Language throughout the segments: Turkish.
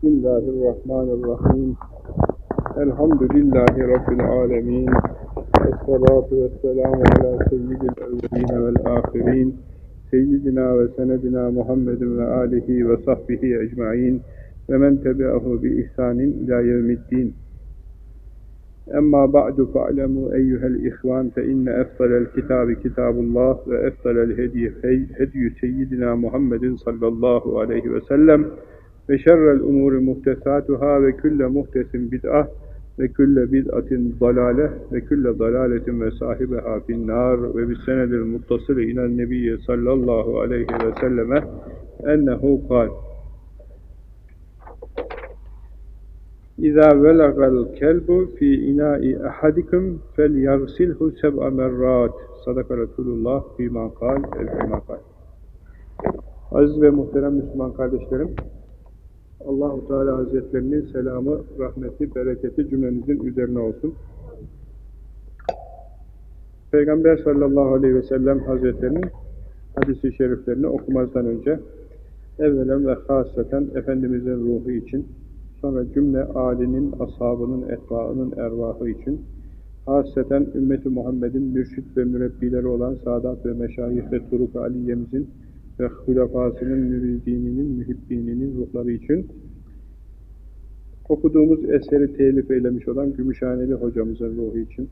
Bismillahirrahmanirrahim. Elhamdülillahi Rabbil alemin. Esselatu vesselamu ala seyyidil evveline vel ahirin. Seyyidina ve senedina Muhammedin ve alihi ve sahbihi ecmain. Ve men tebi'ahu bi ihsanin ila yevmiddin. Emma ba'du fa'lemu eyyuhel ihvan fe inne efdalel kitabi kitabullah ve efdalel hediye hediyü seyyidina Muhammedin sallallahu aleyhi ve sellem ve şerrel umuri muhtesatuhâ ve külle muhtesin bid'ah ve külle bid'atin dalale ve külle dalaletin ve sahibeha finnâr ve bis senedil muttasılı inen nebiyye sallallahu aleyhi ve selleme ennehu kal İzâ velagal kelbu fi inâi ahadikum fel yagsilhu seb'a merrat sadaka Resulullah fîmâ kal el fîmâ kal Aziz ve muhterem Müslüman kardeşlerim Allahu Teala Hazretlerinin selamı, rahmeti, bereketi cümlenizin üzerine olsun. Peygamber sallallahu aleyhi ve sellem Hazretlerinin hadisi şeriflerini okumazdan önce evvelen ve hasreten Efendimizin ruhu için, sonra cümle âlinin, ashabının, etbaının ervahı için, hasreten ümmeti Muhammed'in mürşit ve mürebbileri olan Sadat ve Meşayih ve Turuk Aliye'mizin ve hulafasının müridininin, mühibbininin ruhları için okuduğumuz eseri telif eylemiş olan Gümüşhaneli hocamızın ruhu için.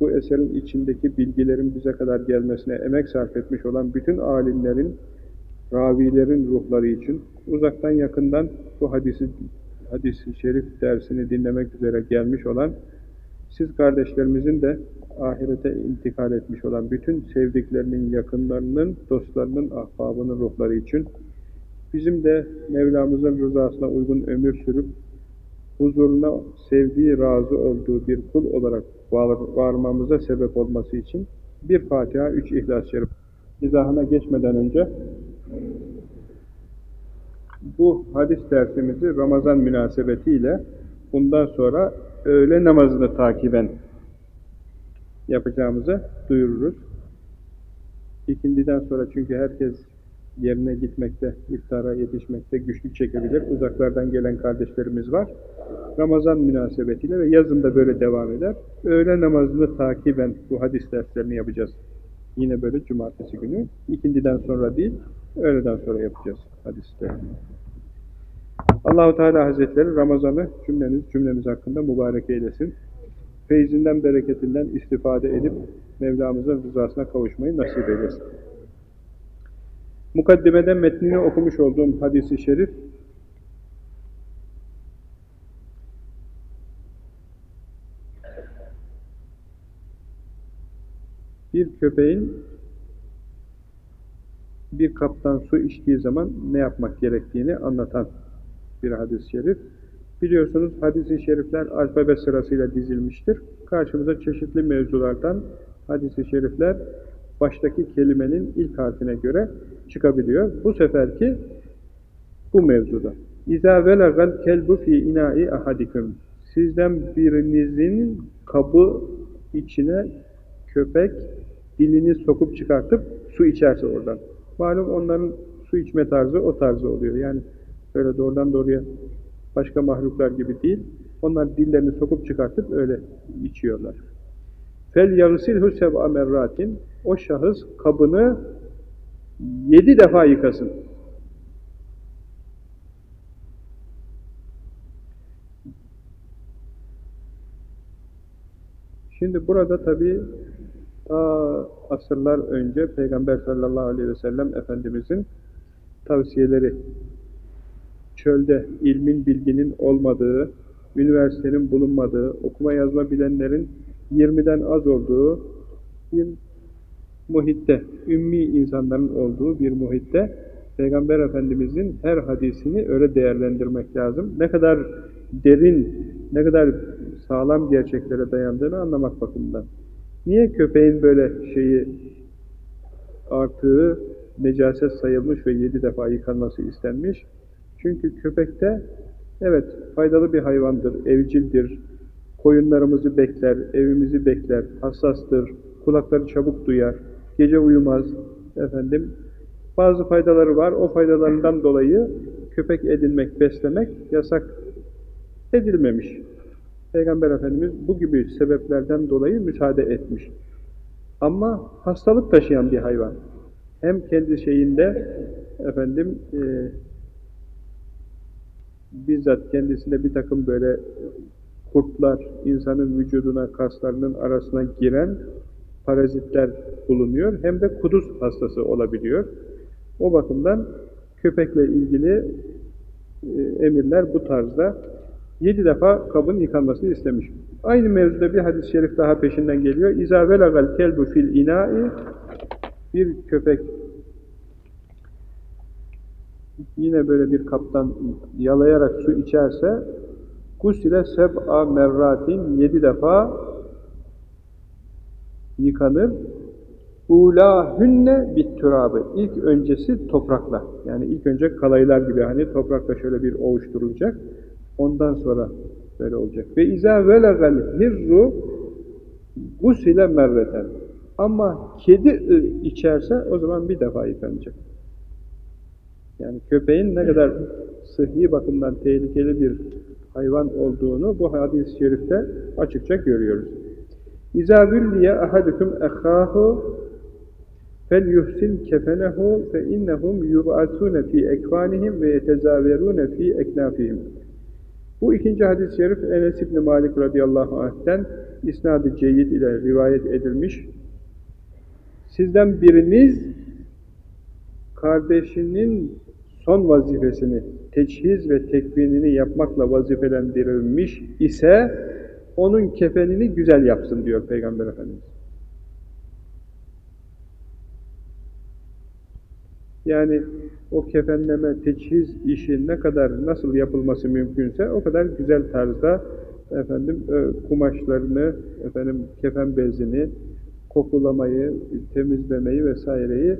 Bu eserin içindeki bilgilerin bize kadar gelmesine emek sarf etmiş olan bütün alimlerin, ravilerin ruhları için uzaktan yakından bu hadisi hadisi şerif dersini dinlemek üzere gelmiş olan siz kardeşlerimizin de ahirete intikal etmiş olan bütün sevdiklerinin, yakınlarının, dostlarının, ahbabının ruhları için bizim de Mevlamızın rızasına uygun ömür sürüp huzuruna sevdiği, razı olduğu bir kul olarak var, varmamıza sebep olması için bir Fatiha, üç İhlas-ı Şerif. İzahına geçmeden önce bu hadis dersimizi Ramazan münasebetiyle bundan sonra öğle namazını takiben yapacağımızı duyururuz. İkindiden sonra çünkü herkes yerine gitmekte, iftara yetişmekte güçlük çekebilir. Uzaklardan gelen kardeşlerimiz var. Ramazan münasebetiyle ve yazında böyle devam eder. Öğle namazını takiben bu hadis derslerini yapacağız. Yine böyle cumartesi günü. İkindiden sonra değil, öğleden sonra yapacağız hadislerini. Allahu Teala Hazretleri Ramazan'ı cümleniz cümlemiz hakkında mübarek eylesin. Feyzinden, bereketinden istifade edip Mevlamızın rızasına kavuşmayı nasip eylesin. Mukaddimeden metnini okumuş olduğum hadisi şerif bir köpeğin bir kaptan su içtiği zaman ne yapmak gerektiğini anlatan bir hadis-i şerif. Biliyorsunuz hadis-i şerifler alfabe sırasıyla dizilmiştir. Karşımıza çeşitli mevzulardan hadis-i şerifler baştaki kelimenin ilk harfine göre çıkabiliyor. Bu seferki bu mevzuda. İza velagal kelbu fi ina'i ahadikum. Sizden birinizin kabı içine köpek dilini sokup çıkartıp su içerse oradan. Malum onların su içme tarzı o tarzı oluyor. Yani böyle doğrudan doğruya başka mahluklar gibi değil. Onlar dillerini sokup çıkartıp öyle içiyorlar. Fel yagsilhu seb'a merratin o şahıs kabını yedi defa yıkasın. Şimdi burada tabi ta asırlar önce Peygamber sallallahu aleyhi ve sellem Efendimizin tavsiyeleri çölde ilmin, bilginin olmadığı, üniversitenin bulunmadığı, okuma yazma bilenlerin 20'den az olduğu bir muhitte, ümmi insanların olduğu bir muhitte Peygamber Efendimizin her hadisini öyle değerlendirmek lazım. Ne kadar derin, ne kadar sağlam gerçeklere dayandığını anlamak bakımından. Niye köpeğin böyle şeyi artığı necaset sayılmış ve yedi defa yıkanması istenmiş? Çünkü köpekte evet faydalı bir hayvandır, evcildir, koyunlarımızı bekler, evimizi bekler, hassastır, kulakları çabuk duyar, gece uyumaz, efendim Bazı faydaları var. O faydalarından dolayı köpek edinmek, beslemek yasak edilmemiş. Peygamber Efendimiz bu gibi sebeplerden dolayı müsaade etmiş. Ama hastalık taşıyan bir hayvan. Hem kendi şeyinde efendim e, bizzat kendisinde bir takım böyle kurtlar, insanın vücuduna, kaslarının arasına giren parazitler bulunuyor. Hem de kuduz hastası olabiliyor. O bakımdan köpekle ilgili e, emirler bu tarzda. Yedi defa kabın yıkanmasını istemiş. Aynı mevzuda bir hadis-i şerif daha peşinden geliyor. İzâ velagal kelbu fil inâ'i bir köpek yine böyle bir kaptan yalayarak su içerse gusile seb'a merratin yedi defa yıkanır. Ulahünne bit türabı. İlk öncesi toprakla. Yani ilk önce kalaylar gibi hani toprakla şöyle bir ovuşturulacak. Ondan sonra böyle olacak. Ve izâ velegal hirru gusile merreten. Ama kedi içerse o zaman bir defa yıkanacak. Yani köpeğin ne kadar sıhhi bakımdan tehlikeli bir hayvan olduğunu bu hadis-i şerifte açıkça görüyoruz. İzâ zülliye ahadukum ehâhu fel yuhsin kefenehu fe innehum yub'atûne fî ekvânihim ve yetezâverûne fî eknâfihim. Bu ikinci hadis-i şerif Enes İbni Malik radıyallahu anh'ten isnad-ı ceyyid ile rivayet edilmiş. Sizden biriniz kardeşinin son vazifesini, teçhiz ve tekvinini yapmakla vazifelendirilmiş ise onun kefenini güzel yapsın diyor Peygamber Efendimiz. Yani o kefenleme, teçhiz işi ne kadar nasıl yapılması mümkünse o kadar güzel tarzda efendim kumaşlarını, efendim kefen bezini, kokulamayı, temizlemeyi vesaireyi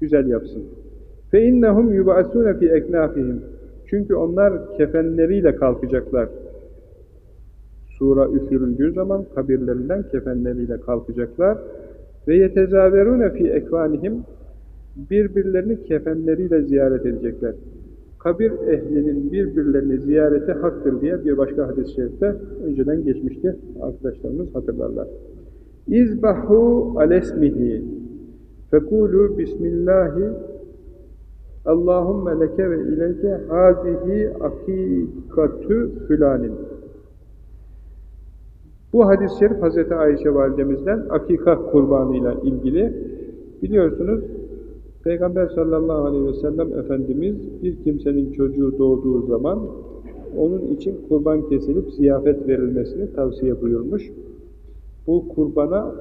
güzel yapsın. Fe innehum yub'asune fi eknafihim. Çünkü onlar kefenleriyle kalkacaklar. Sura üfürüldüğü zaman kabirlerinden kefenleriyle kalkacaklar. Ve yetezaverune fi ekvanihim birbirlerini kefenleriyle ziyaret edecekler. Kabir ehlinin birbirlerini ziyareti haktır diye bir başka hadis-i şerifte önceden geçmişti. Arkadaşlarımız hatırlarlar. İzbahu alesmihi fekulu bismillahi Allahümme leke ve ileyke hazihi akikatü fülanin. Bu hadis-i şerif Hz. Ayşe validemizden akika kurbanıyla ilgili. Biliyorsunuz Peygamber sallallahu aleyhi ve sellem Efendimiz bir kimsenin çocuğu doğduğu zaman onun için kurban kesilip ziyafet verilmesini tavsiye buyurmuş. Bu kurbana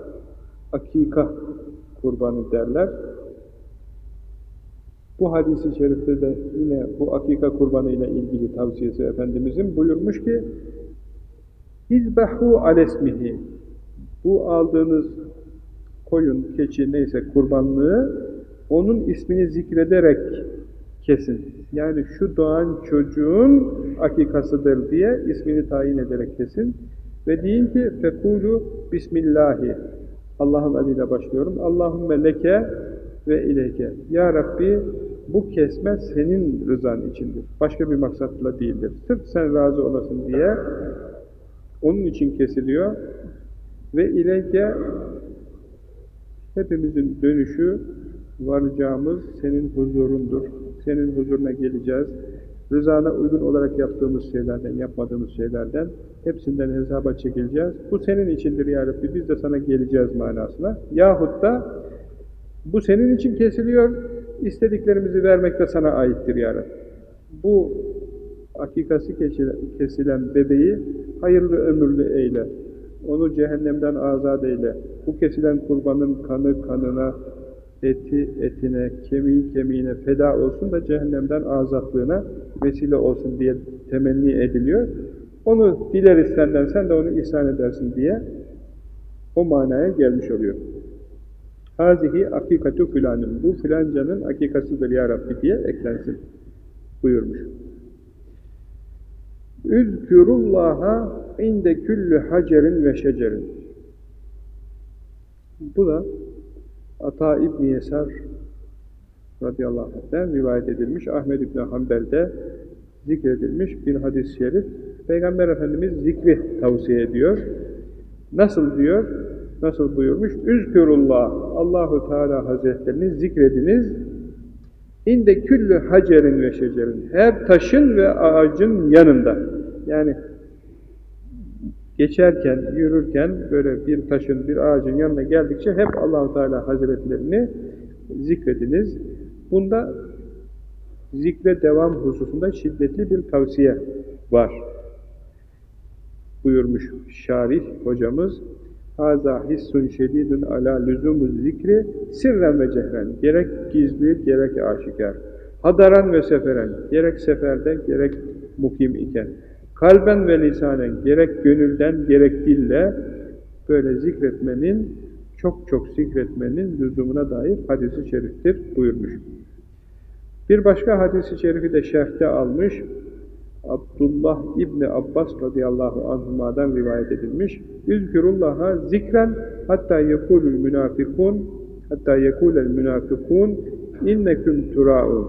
akika kurbanı derler. Bu hadisi şerifte de yine bu akika kurbanı ile ilgili tavsiyesi Efendimizin buyurmuş ki İzbehu alesmihi Bu aldığınız koyun, keçi neyse kurbanlığı onun ismini zikrederek kesin. Yani şu doğan çocuğun akikasıdır diye ismini tayin ederek kesin. Ve deyin ki fekulu bismillahi Allah'ın adıyla başlıyorum. Allahümme leke ve ileyke. Ya Rabbi bu kesme senin rızan içindir. Başka bir maksatla değildir. Sırf sen razı olasın diye onun için kesiliyor. Ve ileyke hepimizin dönüşü varacağımız senin huzurundur. Senin huzuruna geleceğiz. Rızana uygun olarak yaptığımız şeylerden, yapmadığımız şeylerden hepsinden hesaba çekileceğiz. Bu senin içindir ya Rabbi, biz de sana geleceğiz manasına. Yahut da bu senin için kesiliyor, istediklerimizi vermek de sana aittir ya Rabbi. Bu akikası kesilen bebeği hayırlı ömürlü eyle. Onu cehennemden azat eyle. Bu kesilen kurbanın kanı kanına, eti etine, kemiği kemiğine feda olsun da cehennemden azatlığına vesile olsun diye temenni ediliyor. Onu dileriz senden, sen de onu ihsan edersin diye o manaya gelmiş oluyor. Hazihi akikatu filanın. Bu filancanın akikasıdır ya Rabbi diye eklensin buyurmuş. Üzkürullaha inde küllü hacerin ve şecerin. Bu da Ata İbni Yesar radıyallahu anh'den rivayet edilmiş. Ahmed İbni Hanbel'de zikredilmiş bir hadis-i şerif. Peygamber Efendimiz zikri tavsiye ediyor. Nasıl diyor? Nasıl buyurmuş? Üzkürullah, Allahu Teala Hazretlerini zikrediniz. İnde küllü hacerin ve şecerin. Her taşın ve ağacın yanında. Yani geçerken, yürürken böyle bir taşın, bir ağacın yanına geldikçe hep Allahu Teala Hazretlerini zikrediniz. Bunda zikre devam hususunda şiddetli bir tavsiye var. Buyurmuş şarih hocamız. Haza hissun şedidun ala lüzumu zikri sirren ve cehren. Gerek gizli, gerek aşikar. Hadaran ve seferen. Gerek seferde, gerek mukim iken. Kalben ve lisanen. Gerek gönülden, gerek dille böyle zikretmenin, çok çok zikretmenin lüzumuna dair hadisi şeriftir buyurmuş. Bir başka hadisi şerifi de şerhte almış. Abdullah İbni Abbas radıyallahu anhuma'dan rivayet edilmiş. Üzkürullaha zikren hatta yekulul münafikun hatta yekulel münafikun inneküm tura'un.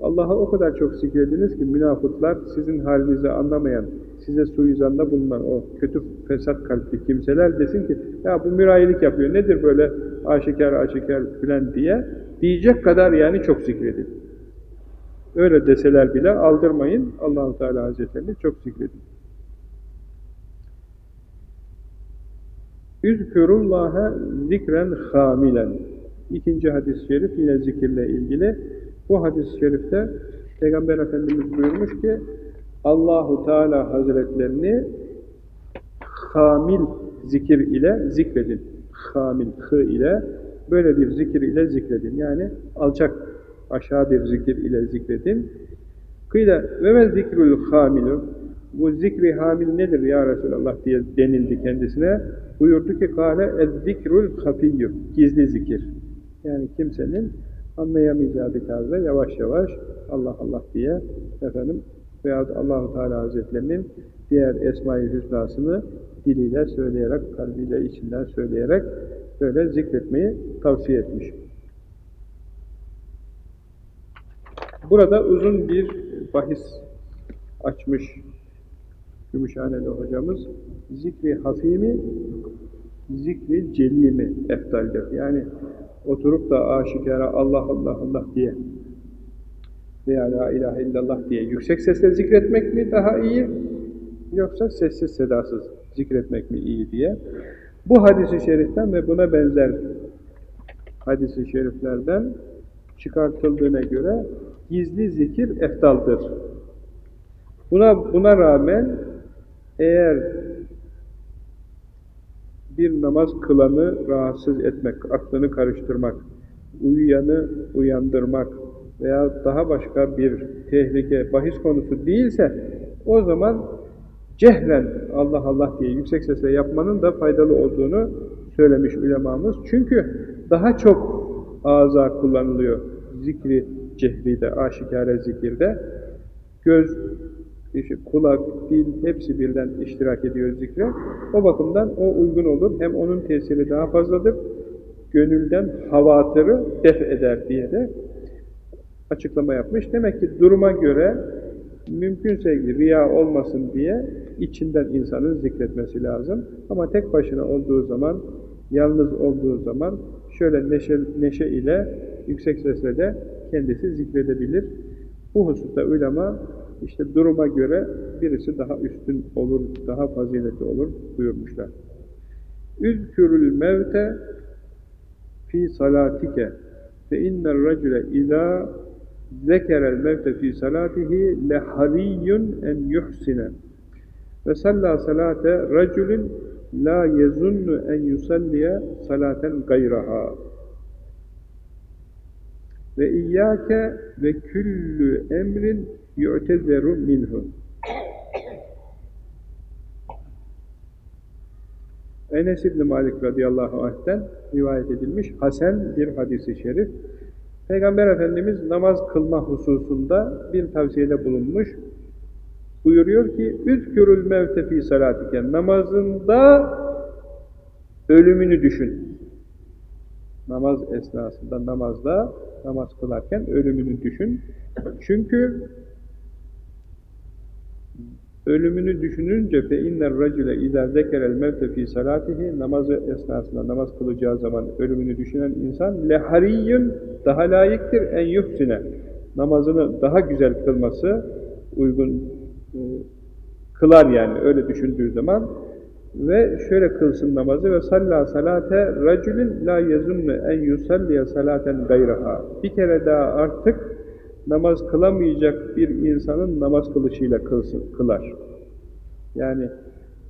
Allah'a o kadar çok zikrediniz ki münafıklar sizin halinizi anlamayan, size suizanda bulunan o kötü fesat kalpli kimseler desin ki ya bu mürayilik yapıyor nedir böyle aşikar aşikar filan diye diyecek kadar yani çok zikredin. Öyle deseler bile aldırmayın. Allahu Teala Hazretlerini çok zikredin. Üzkürullâhe zikren hamilen. İkinci hadis-i şerif yine zikirle ilgili. Bu hadis-i şerifte Peygamber Efendimiz buyurmuş ki Allahu Teala Hazretlerini hamil zikir ile zikredin. Hamil, hı ile böyle bir zikir ile zikredin. Yani alçak aşağı bir zikir ile zikredin. Kıyla ve ve zikrul hamilu bu zikri hamil nedir ya Resulallah diye denildi kendisine. Buyurdu ki kâle ezzikrul hafiyyü gizli zikir. Yani kimsenin anlayamayacağı bir tarzda yavaş yavaş Allah Allah diye efendim veyahut Allahu Teala Hazretlerinin diğer Esma-i Hüsna'sını diliyle söyleyerek, kalbiyle içinden söyleyerek böyle zikretmeyi tavsiye etmiş. Burada uzun bir bahis açmış Gümüşhaneli hocamız. Zikri hafimi, zikri celimi eftaldir. Yani oturup da aşikara Allah Allah Allah diye veya la ilahe illallah diye yüksek sesle zikretmek mi daha iyi yoksa sessiz sedasız zikretmek mi iyi diye bu hadisi şeriften ve buna benzer hadisi şeriflerden çıkartıldığına göre gizli zikir eftaldır. Buna, buna rağmen eğer bir namaz kılanı rahatsız etmek, aklını karıştırmak, uyuyanı uyandırmak veya daha başka bir tehlike, bahis konusu değilse o zaman cehren Allah Allah diye yüksek sesle yapmanın da faydalı olduğunu söylemiş ulemamız. Çünkü daha çok ağza kullanılıyor zikri cehride, aşikare zikirde. Göz, işte kulak, dil hepsi birden iştirak ediyor zikre. O bakımdan o uygun olur. Hem onun tesiri daha fazladır. Gönülden havatırı def eder diye de açıklama yapmış. Demek ki duruma göre mümkünse riya olmasın diye içinden insanın zikretmesi lazım. Ama tek başına olduğu zaman, yalnız olduğu zaman şöyle neşe, neşe ile yüksek sesle de kendisi zikredebilir. Bu hususta ulema işte duruma göre birisi daha üstün olur, daha faziletli olur buyurmuşlar. Üzkürül mevte fi salatike fe inner racule izâ zekerel mevte fi salatihi lehariyyun en yuhsine ve salla salate raculun la yezunnu en yusalliye salaten gayraha ve iyyâke ve küllü emrin yu'tezeru minhu Enes İbni Malik radıyallahu anh'ten rivayet edilmiş Hasan bir hadisi şerif. Peygamber Efendimiz namaz kılma hususunda bir tavsiyede bulunmuş. Buyuruyor ki, Üzkürül mevte fî salatiken namazında ölümünü düşün. Namaz esnasında, namazda, namaz kılarken ölümünü düşün. Çünkü ölümünü düşününce fe inner racule izâ zekerel mevte fî salâtihi namazı esnasında namaz kılacağı zaman ölümünü düşünen insan lehariyyün daha layıktır en yuhsine namazını daha güzel kılması uygun e, kılar yani öyle düşündüğü zaman ve şöyle kılsın namazı ve salla salate racülün la yazunnu en yusalliye salaten gayraha bir kere daha artık namaz kılamayacak bir insanın namaz kılışıyla kılsın, kılar. Yani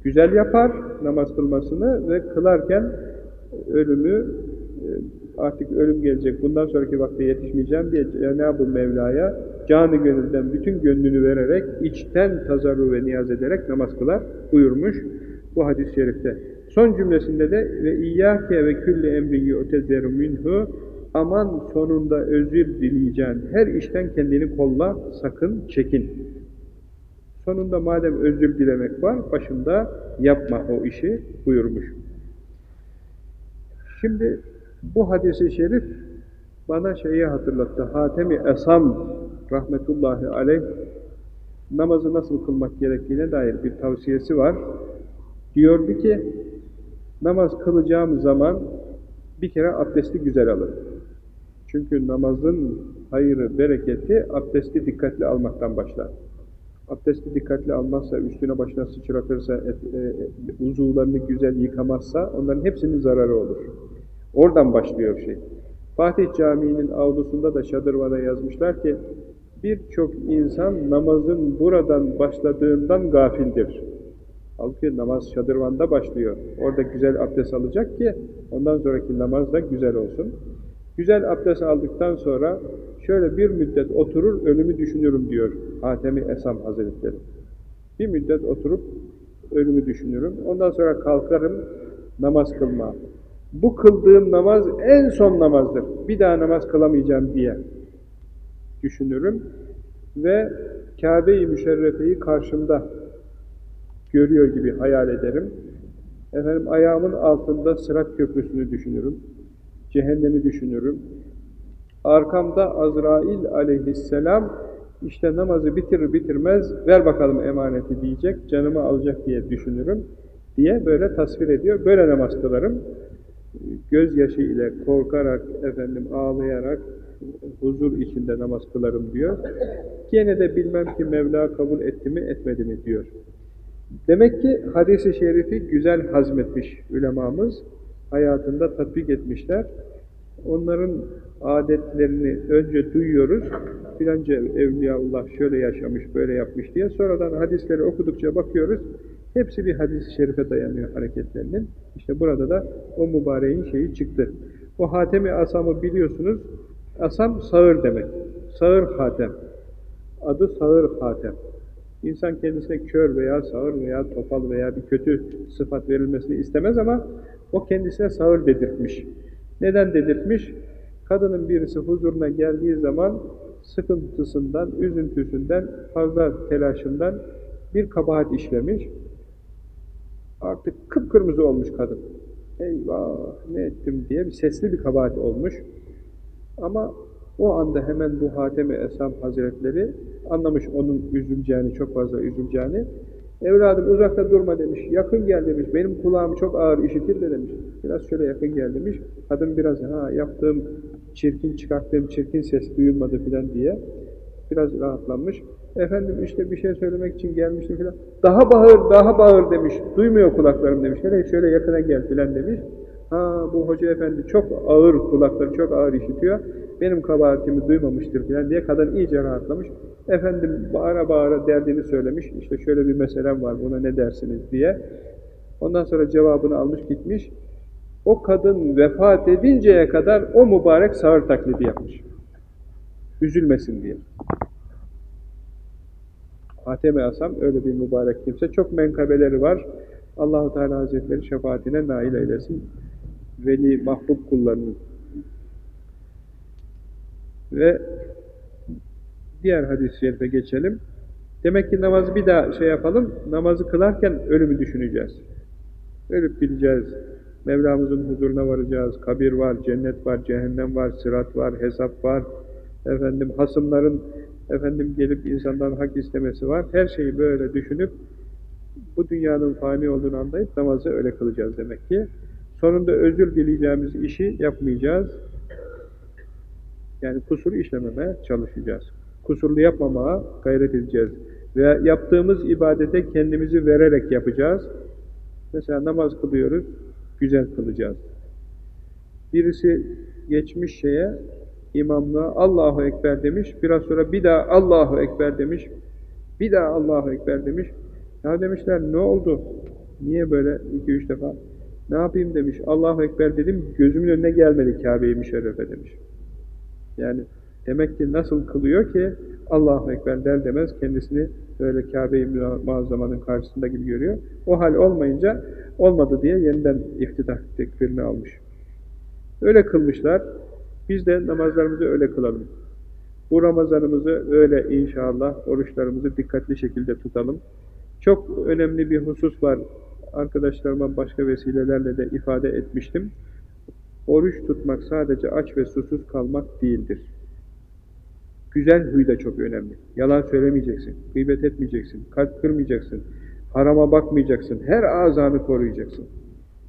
güzel yapar namaz kılmasını ve kılarken ölümü e, artık ölüm gelecek, bundan sonraki vakte yetişmeyeceğim diye Cenab-ı Mevla'ya canı gönülden bütün gönlünü vererek, içten tazarru ve niyaz ederek namaz kılar buyurmuş bu hadis-i şerifte. Son cümlesinde de ve iyyâke ve külle emri yu'tezeru minhu aman sonunda özür dileyeceğin her işten kendini kolla, sakın çekin. Sonunda madem özür dilemek var, başında yapma o işi buyurmuş. Şimdi bu hadisi şerif bana şeyi hatırlattı. Hatemi Esam rahmetullahi aleyh namazı nasıl kılmak gerektiğine dair bir tavsiyesi var. Diyordu ki namaz kılacağım zaman bir kere abdesti güzel alın. Çünkü namazın hayırı, bereketi abdesti dikkatli almaktan başlar. Abdesti dikkatli almazsa, üstüne başına sıçratırsa, et, e, uzuvlarını güzel yıkamazsa onların hepsinin zararı olur. Oradan başlıyor şey. Fatih Camii'nin avlusunda da şadırvana yazmışlar ki birçok insan namazın buradan başladığından gafildir. Halbuki namaz şadırvanda başlıyor. Orada güzel abdest alacak ki ondan sonraki namaz da güzel olsun. Güzel abdest aldıktan sonra şöyle bir müddet oturur, ölümü düşünürüm diyor Hatemi Esam Hazretleri. Bir müddet oturup ölümü düşünürüm. Ondan sonra kalkarım namaz kılma. Bu kıldığım namaz en son namazdır. Bir daha namaz kılamayacağım diye düşünürüm. Ve Kabe-i Müşerrefe'yi karşımda görüyor gibi hayal ederim. Efendim ayağımın altında Sırat Köprüsü'nü düşünürüm. Cehennemi düşünürüm. Arkamda Azrail aleyhisselam işte namazı bitirir bitirmez ver bakalım emaneti diyecek, canımı alacak diye düşünürüm diye böyle tasvir ediyor. Böyle namaz kılarım. Gözyaşı ile korkarak, efendim ağlayarak huzur içinde namaz kılarım diyor. Gene de bilmem ki Mevla kabul etti mi etmedi mi diyor. Demek ki hadis-i şerifi güzel hazmetmiş ulemamız, hayatında tatbik etmişler. Onların adetlerini önce duyuyoruz, filanca Evliyaullah şöyle yaşamış, böyle yapmış diye. Sonradan hadisleri okudukça bakıyoruz, hepsi bir hadis-i şerife dayanıyor hareketlerinin. İşte burada da o mübareğin şeyi çıktı. O Hatemi Asam'ı biliyorsunuz, Asam sağır demek. Sağır hatem. Adı sağır hatem. İnsan kendisine kör veya sağır veya topal veya bir kötü sıfat verilmesini istemez ama o kendisine sağır dedirtmiş. Neden dedirtmiş? Kadının birisi huzuruna geldiği zaman sıkıntısından, üzüntüsünden, fazla telaşından bir kabahat işlemiş. Artık kıpkırmızı olmuş kadın. Eyvah ne ettim diye bir sesli bir kabahat olmuş. Ama o anda hemen bu Hatem-i Esam Hazretleri anlamış onun üzüleceğini, çok fazla üzüleceğini. Evladım uzakta durma demiş, yakın gel demiş, benim kulağım çok ağır işitir de demiş. Biraz şöyle yakın gel demiş. Kadın biraz ha yaptığım çirkin, çıkarttığım çirkin ses duyulmadı filan diye biraz rahatlanmış. Efendim işte bir şey söylemek için gelmiştim filan. Daha bağır, daha bağır demiş. Duymuyor kulaklarım demiş. Hele şöyle yakına gel filan demiş. Ha bu hoca efendi çok ağır kulakları çok ağır işitiyor. Benim kabahatimi duymamıştır filan diye kadın iyice rahatlamış. Efendim bağıra bağıra derdini söylemiş. İşte şöyle bir meselem var buna ne dersiniz diye. Ondan sonra cevabını almış gitmiş. O kadın vefat edinceye kadar o mübarek sağır taklidi yapmış. Üzülmesin diye. Hatem-i Asam öyle bir mübarek kimse. Çok menkabeleri var. Allahu Teala Hazretleri şefaatine nail eylesin. Veli mahbub kullarının. Ve diğer hadis-i şerife geçelim. Demek ki namazı bir daha şey yapalım. Namazı kılarken ölümü düşüneceğiz. Ölüp bileceğiz. Mevlamızın huzuruna varacağız. Kabir var, cennet var, cehennem var, sırat var, hesap var. Efendim hasımların efendim gelip insandan hak istemesi var. Her şeyi böyle düşünüp bu dünyanın fani olduğunu anlayıp namazı öyle kılacağız demek ki. Sonunda özür dileyeceğimiz işi yapmayacağız. Yani kusur işlememeye çalışacağız. Kusurlu yapmamaya gayret edeceğiz. Ve yaptığımız ibadete kendimizi vererek yapacağız. Mesela namaz kılıyoruz, güzel kılacağız. Birisi geçmiş şeye, imamlığa Allahu Ekber demiş, biraz sonra bir daha Allahu Ekber demiş, bir daha Allahu Ekber demiş. Ya demişler ne oldu? Niye böyle iki üç defa? Ne yapayım demiş. Allahu Ekber dedim, gözümün önüne gelmedi Kabe-i Müşerrefe demiş. Yani demek ki nasıl kılıyor ki Allahu Ekber der demez kendisini böyle Kabe-i Muazzama'nın karşısında gibi görüyor. O hal olmayınca olmadı diye yeniden iftitah tekbirini almış. Öyle kılmışlar. Biz de namazlarımızı öyle kılalım. Bu Ramazanımızı öyle inşallah oruçlarımızı dikkatli şekilde tutalım. Çok önemli bir husus var. Arkadaşlarıma başka vesilelerle de ifade etmiştim. Oruç tutmak sadece aç ve susuz kalmak değildir. Güzel huy da çok önemli. Yalan söylemeyeceksin, gıybet etmeyeceksin, kalp kırmayacaksın, harama bakmayacaksın, her azanı koruyacaksın.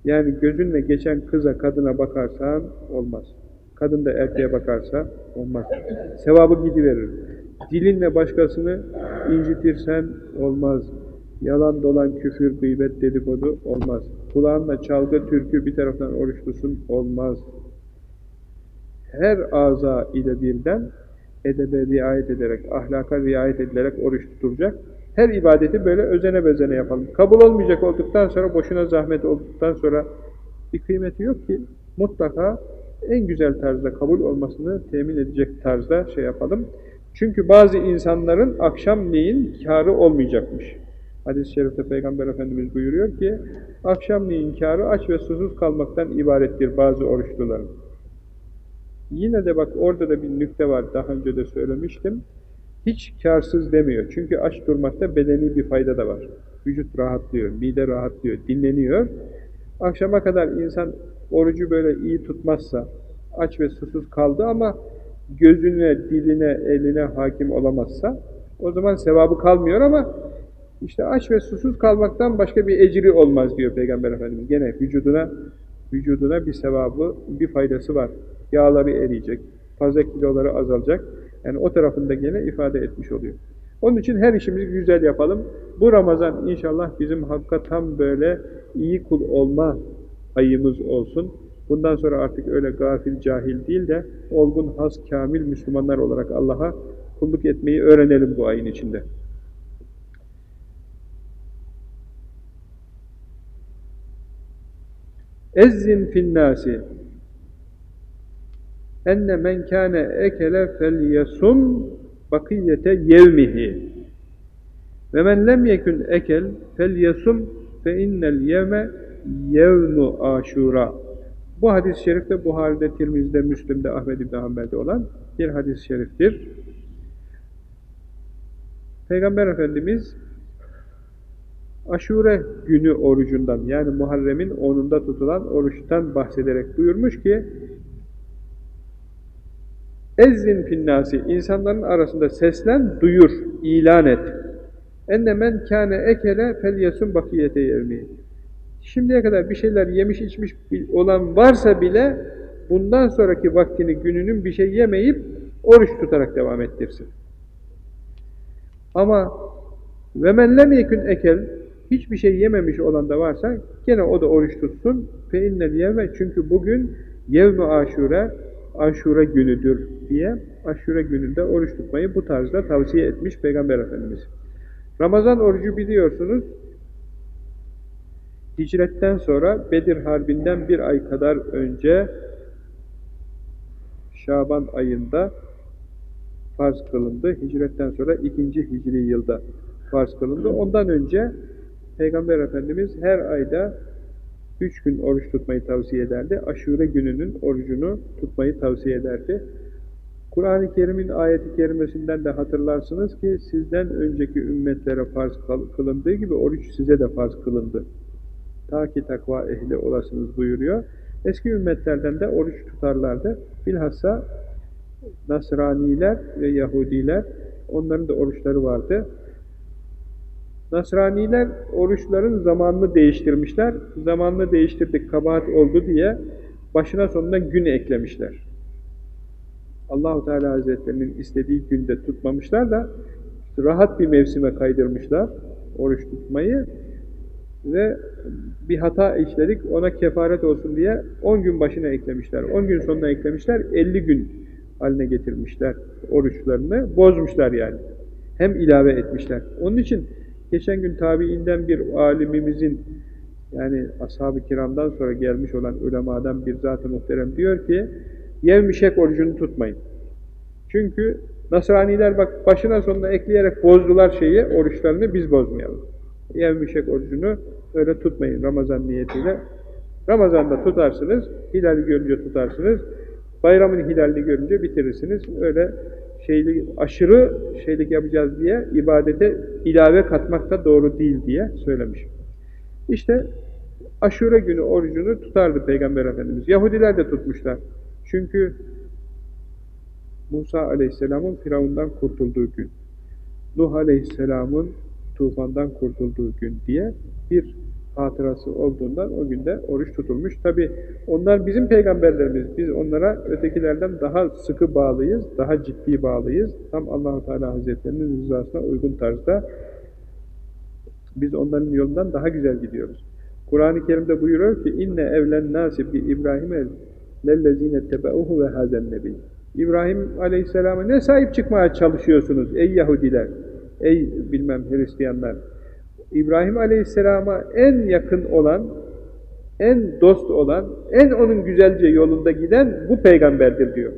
Yani gözünle geçen kıza, kadına bakarsan olmaz. Kadın da erkeğe bakarsa olmaz. Sevabı gidiverir. Dilinle başkasını incitirsen olmaz. Yalan dolan küfür, gıybet, dedikodu olmaz. Kulağınla çalgı, türkü bir taraftan oruçlusun olmaz. Her aza ile birden edebe riayet ederek, ahlaka riayet edilerek oruç tutulacak. Her ibadeti böyle özene bezene yapalım. Kabul olmayacak olduktan sonra, boşuna zahmet olduktan sonra bir kıymeti yok ki mutlaka en güzel tarzda kabul olmasını temin edecek tarzda şey yapalım. Çünkü bazı insanların akşamleyin kârı olmayacakmış. Hadis-i şerifte Peygamber Efendimiz buyuruyor ki, akşamleyin kârı aç ve susuz kalmaktan ibarettir bazı oruçluların. Yine de bak orada da bir nükte var, daha önce de söylemiştim. Hiç karsız demiyor. Çünkü aç durmakta bedeni bir fayda da var. Vücut rahatlıyor, mide rahatlıyor, dinleniyor. Akşama kadar insan orucu böyle iyi tutmazsa, aç ve susuz kaldı ama gözüne, diline, eline hakim olamazsa, o zaman sevabı kalmıyor ama işte aç ve susuz kalmaktan başka bir ecri olmaz diyor Peygamber Efendimiz. Gene vücuduna vücuduna bir sevabı, bir faydası var. Yağları eriyecek, fazla kiloları azalacak. Yani o tarafında gene ifade etmiş oluyor. Onun için her işimizi güzel yapalım. Bu Ramazan inşallah bizim hakka tam böyle iyi kul olma ayımız olsun. Bundan sonra artık öyle gafil, cahil değil de olgun, has, kamil Müslümanlar olarak Allah'a kulluk etmeyi öğrenelim bu ayın içinde. Ezzin finnâsi. Enne men kâne ekele felyesum bakiyete yevmihi. Ve men lem yekun ekel felyesum fe innel yevme yevmu aşura. Bu hadis-i şerif de Buhari'de, Tirmiz'de, Müslim'de, Ahmed İbni Hanbel'de olan bir hadis-i şeriftir. Peygamber Efendimiz Aşure günü orucundan yani Muharrem'in onunda tutulan oruçtan bahsederek buyurmuş ki Ezzin finnasi insanların arasında seslen, duyur, ilan et. Enne men kâne ekele fel yesun bakiyete yevmi. Şimdiye kadar bir şeyler yemiş içmiş olan varsa bile bundan sonraki vaktini gününün bir şey yemeyip oruç tutarak devam ettirsin. Ama ve men lem yekün ekel hiçbir şey yememiş olan da varsa gene o da oruç tutsun. Fe innel yevme çünkü bugün yevmi aşure aşure günüdür diye aşure gününde oruç tutmayı bu tarzda tavsiye etmiş Peygamber Efendimiz. Ramazan orucu biliyorsunuz hicretten sonra Bedir Harbi'nden bir ay kadar önce Şaban ayında farz kılındı. Hicretten sonra ikinci hicri yılda farz kılındı. Ondan önce Peygamber Efendimiz her ayda üç gün oruç tutmayı tavsiye ederdi. Aşure gününün orucunu tutmayı tavsiye ederdi. Kur'an-ı Kerim'in ayeti kerimesinden de hatırlarsınız ki sizden önceki ümmetlere farz kılındığı gibi oruç size de farz kılındı Ta ki takva ehli olasınız buyuruyor. Eski ümmetlerden de oruç tutarlardı. Bilhassa Nasraniler ve Yahudiler onların da oruçları vardı. Nasraniler oruçların zamanını değiştirmişler. Zamanını değiştirdik, kabahat oldu diye başına sonuna gün eklemişler. Allahu Teala Hazretlerinin istediği günde tutmamışlar da rahat bir mevsime kaydırmışlar oruç tutmayı ve bir hata işledik ona kefaret olsun diye 10 gün başına eklemişler. 10 gün sonuna eklemişler 50 gün haline getirmişler oruçlarını. Bozmuşlar yani. Hem ilave etmişler. Onun için geçen gün tabiinden bir alimimizin yani ashab-ı kiramdan sonra gelmiş olan ulemadan bir zat-ı muhterem diyor ki yevmişek orucunu tutmayın. Çünkü Nasraniler bak başına sonuna ekleyerek bozdular şeyi, oruçlarını biz bozmayalım. Yevmişek orucunu öyle tutmayın Ramazan niyetiyle. Ramazan'da tutarsınız, hilali görünce tutarsınız, bayramın hilalini görünce bitirirsiniz. Öyle şeyli, aşırı şeylik yapacağız diye ibadete ilave katmak da doğru değil diye söylemiş. İşte aşure günü orucunu tutardı Peygamber Efendimiz. Yahudiler de tutmuşlar. Çünkü Musa Aleyhisselam'ın Firavundan kurtulduğu gün, Nuh Aleyhisselam'ın tufandan kurtulduğu gün diye bir hatırası olduğundan o günde oruç tutulmuş. Tabi onlar bizim peygamberlerimiz. Biz onlara ötekilerden daha sıkı bağlıyız, daha ciddi bağlıyız. Tam allah Teala Hazretlerinin rızasına uygun tarzda biz onların yolundan daha güzel gidiyoruz. Kur'an-ı Kerim'de buyuruyor ki inne evlen nasi bi İbrahim'e lellezine tebeuhu ve hazen nebi. İbrahim Aleyhisselam'a ne sahip çıkmaya çalışıyorsunuz ey Yahudiler, ey bilmem Hristiyanlar. İbrahim Aleyhisselam'a en yakın olan, en dost olan, en onun güzelce yolunda giden bu peygamberdir diyor.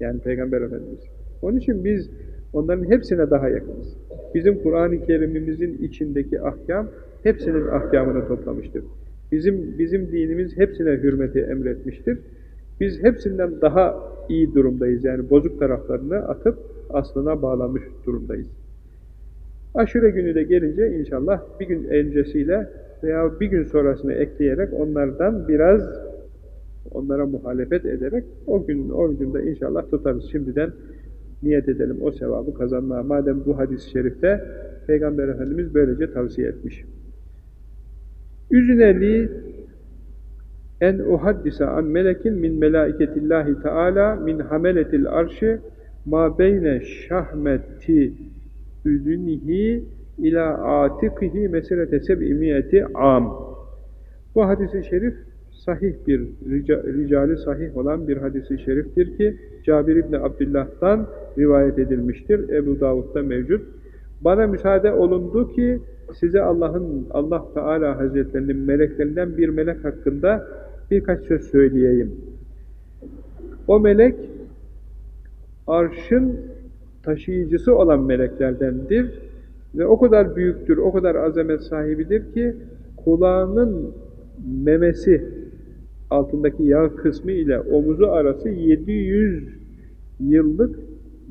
Yani Peygamber Efendimiz. Onun için biz onların hepsine daha yakınız. Bizim Kur'an-ı Kerim'imizin içindeki ahkam, hepsinin ahkamını toplamıştır. Bizim bizim dinimiz hepsine hürmeti emretmiştir. Biz hepsinden daha iyi durumdayız. Yani bozuk taraflarını atıp aslına bağlamış durumdayız. Aşure günü de gelince inşallah bir gün öncesiyle veya bir gün sonrasını ekleyerek onlardan biraz onlara muhalefet ederek o günün orucunda inşallah tutarız. Şimdiden niyet edelim o sevabı kazanmaya. Madem bu hadis-i şerifte Peygamber Efendimiz böylece tavsiye etmiş. Üzüneli en uhaddise an melekin min melaiketillahi teala min hameletil arşi ma beyne şahmeti üzünihi ila atikihi meselete seb'imiyeti am. Bu hadisi şerif sahih bir, rica, ricali sahih olan bir hadisi şeriftir ki Cabir İbni Abdullah'tan rivayet edilmiştir. Ebu Davud'da mevcut. Bana müsaade olundu ki size Allah'ın Allah Teala Hazretlerinin meleklerinden bir melek hakkında birkaç söz söyleyeyim. O melek arşın taşıyıcısı olan meleklerdendir ve o kadar büyüktür, o kadar azamet sahibidir ki kulağının memesi altındaki yağ kısmı ile omuzu arası 700 yıllık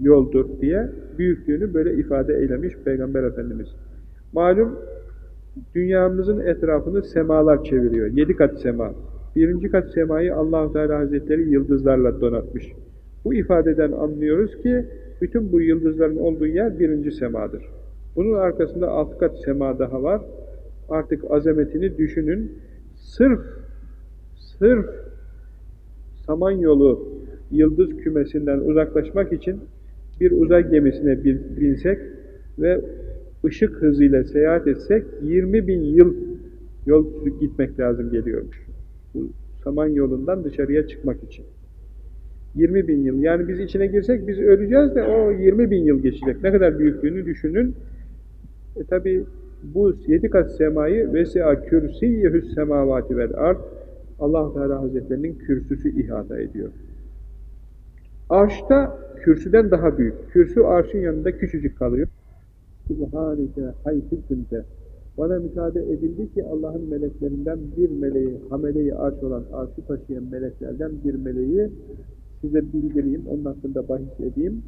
yoldur diye büyüklüğünü böyle ifade eylemiş Peygamber Efendimiz. Malum dünyamızın etrafını semalar çeviriyor. Yedi kat sema. Birinci kat semayı allah Teala Hazretleri yıldızlarla donatmış. Bu ifadeden anlıyoruz ki bütün bu yıldızların olduğu yer birinci semadır. Bunun arkasında alt kat sema daha var. Artık azametini düşünün. Sırf, sırf Samanyolu yıldız kümesinden uzaklaşmak için bir uzay gemisine binsek ve ışık hızıyla seyahat etsek 20 bin yıl yol gitmek lazım geliyormuş. Samanyolu'ndan dışarıya çıkmak için. 20 bin yıl. Yani biz içine girsek biz öleceğiz de o 20 bin yıl geçecek. Ne kadar büyüklüğünü düşünün. E tabi bu yedi kat semayı vesi'a kürsiyyehüs semavati vel ard allah Teala Hazretlerinin kürsüsü ihata ediyor. Arşta kürsüden daha büyük. Kürsü arşın yanında küçücük kalıyor. Subhaneke hayfüsünte bana müsaade edildi ki Allah'ın meleklerinden bir meleği, hameleyi arş olan, arşı taşıyan meleklerden bir meleği size bildireyim, onun hakkında bahis edeyim.